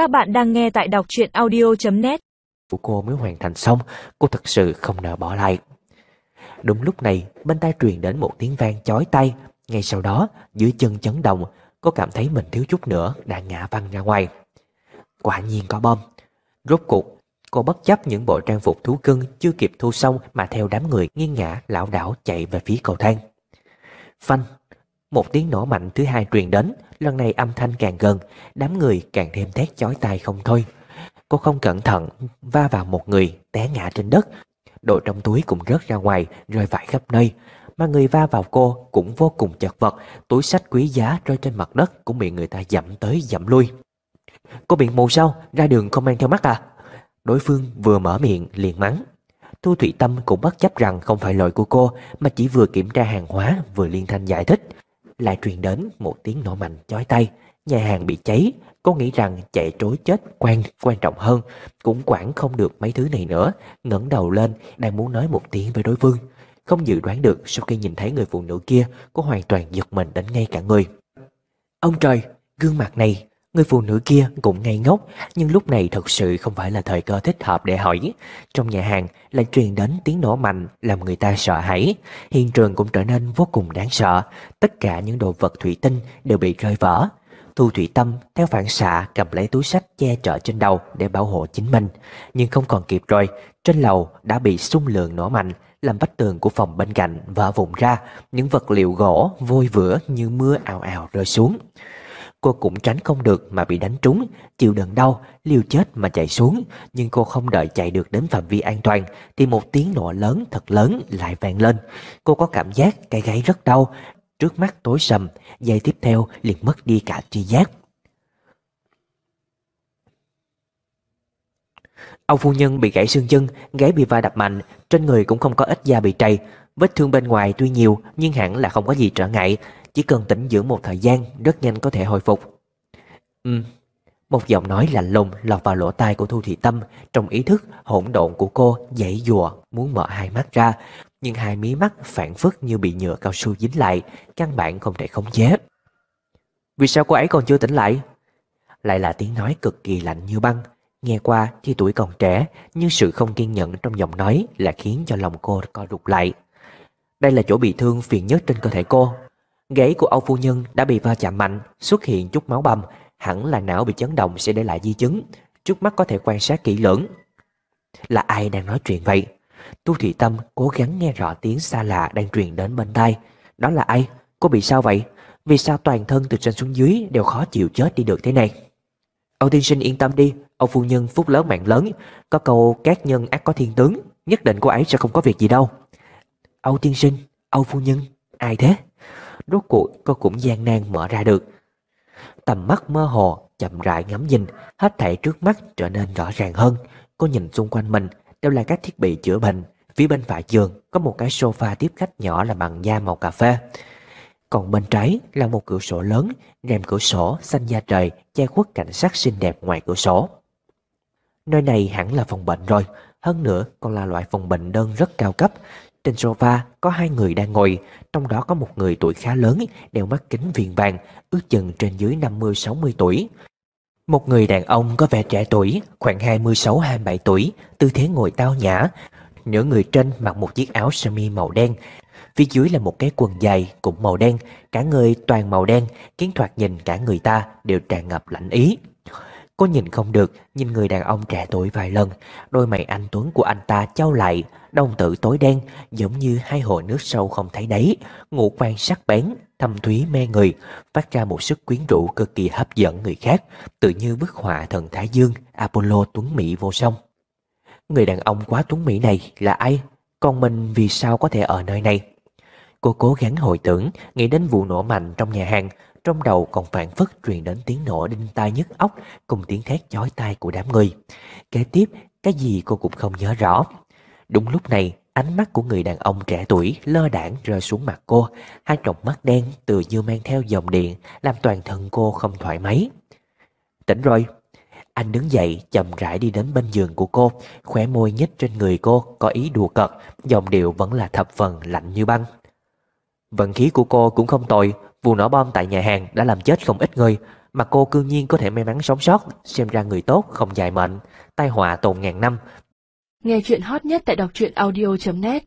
Các bạn đang nghe tại đọc truyện audio.net của cô mới hoàn thành xong, cô thật sự không nỡ bỏ lại. Đúng lúc này, bên tai truyền đến một tiếng vang chói tay. Ngay sau đó, dưới chân chấn động, cô cảm thấy mình thiếu chút nữa đã ngã văng ra ngoài. Quả nhiên có bom. Rốt cuộc, cô bất chấp những bộ trang phục thú cưng chưa kịp thu xong mà theo đám người nghiêng ngã lão đảo chạy về phía cầu thang. Phanh, một tiếng nổ mạnh thứ hai truyền đến, lần này âm thanh càng gần, đám người càng thêm thét chói tai không thôi. Cô không cẩn thận va vào một người té ngã trên đất, đồ trong túi cũng rớt ra ngoài, rơi vãi khắp nơi. Mà người va vào cô cũng vô cùng chật vật, túi sách quý giá rơi trên mặt đất cũng bị người ta dẫm tới dẫm lui. Cô bị mù sao? Ra đường không mang theo mắt à? Đối phương vừa mở miệng liền mắng. Thu Thủy Tâm cũng bất chấp rằng không phải lỗi của cô mà chỉ vừa kiểm tra hàng hóa vừa liên thanh giải thích. Lại truyền đến một tiếng nổ mạnh chói tay, nhà hàng bị cháy, cô nghĩ rằng chạy trối chết quan quan trọng hơn, cũng quản không được mấy thứ này nữa, ngẩng đầu lên đang muốn nói một tiếng với đối phương. Không dự đoán được sau khi nhìn thấy người phụ nữ kia, cô hoàn toàn giật mình đến ngay cả người. Ông trời, gương mặt này Người phụ nữ kia cũng ngây ngốc, Nhưng lúc này thật sự không phải là thời cơ thích hợp để hỏi. Trong nhà hàng lại truyền đến tiếng nổ mạnh, Làm người ta sợ hãi. Hiện trường cũng trở nên vô cùng đáng sợ. Tất cả những đồ vật thủy tinh đều bị rơi vỡ. Thu Thủy Tâm theo phản xạ cầm lấy túi sách che chở trên đầu để bảo hộ chính mình. Nhưng không còn kịp rồi, Trên lầu đã bị xung lượng nổ mạnh, làm vách tường của phòng bên cạnh vỡ vụn ra. Những vật liệu gỗ vôi vữa như mưa ào ào rơi xuống. Cô cũng tránh không được mà bị đánh trúng, chịu đựng đau, liều chết mà chạy xuống. Nhưng cô không đợi chạy được đến phạm vi an toàn, thì một tiếng nổ lớn thật lớn lại vang lên. Cô có cảm giác cái gáy rất đau, trước mắt tối sầm, giây tiếp theo liền mất đi cả tri giác. ông phu nhân bị gãy xương chân, gáy bị va đập mạnh, trên người cũng không có ít da bị trầy. Vết thương bên ngoài tuy nhiều nhưng hẳn là không có gì trở ngại, chỉ cần tĩnh dưỡng một thời gian, Rất nhanh có thể hồi phục. Ừ. Một giọng nói lạnh lùng lọt vào lỗ tai của Thu Thị Tâm, Trong ý thức, hỗn độn của cô dãy dùa Muốn mở hai mắt ra, Nhưng hai mí mắt phản phức như bị nhựa cao su dính lại, Căn bản không thể khống chế. Vì sao cô ấy còn chưa tỉnh lại? Lại là tiếng nói cực kỳ lạnh như băng. Nghe qua thì tuổi còn trẻ, Nhưng sự không kiên nhẫn trong giọng nói Là khiến cho lòng cô co rụt lại. Đây là chỗ bị thương phiền nhất trên cơ thể cô ghế của Âu phu nhân đã bị va chạm mạnh, xuất hiện chút máu bầm, hẳn là não bị chấn động sẽ để lại di chứng. Trước mắt có thể quan sát kỹ lưỡng. Là ai đang nói chuyện vậy? Tu Thị Tâm cố gắng nghe rõ tiếng xa lạ đang truyền đến bên tai. Đó là ai? Cô bị sao vậy? Vì sao toàn thân từ trên xuống dưới đều khó chịu chết đi được thế này? Âu tiên sinh yên tâm đi, Âu phu nhân phúc lớn mạng lớn, có câu các nhân ác có thiên tướng, nhất định cô ấy sẽ không có việc gì đâu. Âu tiên sinh, Âu phu nhân, ai thế? Rốt cuộc cô cũng gian nan mở ra được. Tầm mắt mơ hồ, Chậm rãi ngắm nhìn, Hết thảy trước mắt trở nên rõ ràng hơn. Cô nhìn xung quanh mình, Đều là các thiết bị chữa bệnh. Phía bên phải giường có một cái sofa tiếp khách nhỏ là bằng da màu cà phê. Còn bên trái là một cửa sổ lớn, rèm cửa sổ xanh da trời, Che khuất cảnh sắc xinh đẹp ngoài cửa sổ. Nơi này hẳn là phòng bệnh rồi, Hơn nữa còn là loại phòng bệnh đơn rất cao cấp trên sofa có hai người đang ngồi, trong đó có một người tuổi khá lớn, đeo mắt kính viền vàng, ước chừng trên dưới 50-60 tuổi. Một người đàn ông có vẻ trẻ tuổi, khoảng 26-27 tuổi, tư thế ngồi tao nhã. Nửa người trên mặc một chiếc áo sơ mi màu đen, phía dưới là một cái quần dài cũng màu đen, cả người toàn màu đen, khiến thoạt nhìn cả người ta đều tràn ngập lạnh ý. Cô nhìn không được, nhìn người đàn ông trẻ tuổi vài lần, đôi mày anh Tuấn của anh ta trao lại, đồng tử tối đen, giống như hai hồ nước sâu không thấy đáy, ngũ quan sắc bén, thâm thúy mê người, phát ra một sức quyến rũ cực kỳ hấp dẫn người khác, tự như bức họa thần Thái Dương, Apollo Tuấn Mỹ vô song. Người đàn ông quá Tuấn Mỹ này là ai? Còn mình vì sao có thể ở nơi này? Cô cố gắng hồi tưởng, nghĩ đến vụ nổ mạnh trong nhà hàng, trong đầu còn phản phất truyền đến tiếng nổ đinh tai nhức óc cùng tiếng thét chói tai của đám người. Kế tiếp, cái gì cô cũng không nhớ rõ. Đúng lúc này, ánh mắt của người đàn ông trẻ tuổi lơ đảng rơi xuống mặt cô. Hai tròng mắt đen từ như mang theo dòng điện làm toàn thân cô không thoải mái. Tỉnh rồi. Anh đứng dậy chậm rãi đi đến bên giường của cô, khóe môi nhếch trên người cô có ý đùa cợt, dòng điệu vẫn là thập phần lạnh như băng. Vận khí của cô cũng không tồi, Vụ nổ bom tại nhà hàng đã làm chết không ít người Mà cô cương nhiên có thể may mắn sống sót Xem ra người tốt không dài mệnh. Tai họa tồn ngàn năm. Nghe chuyện hot nhất tại đọc truyện audio.net